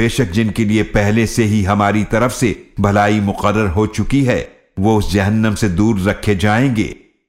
बेशक जिनके लिए पहले से ही हमारी तरफ़ से भलाई मुकर्र हो चुकी है, वो उस जहन्नम से दूर रखे जाएँगे।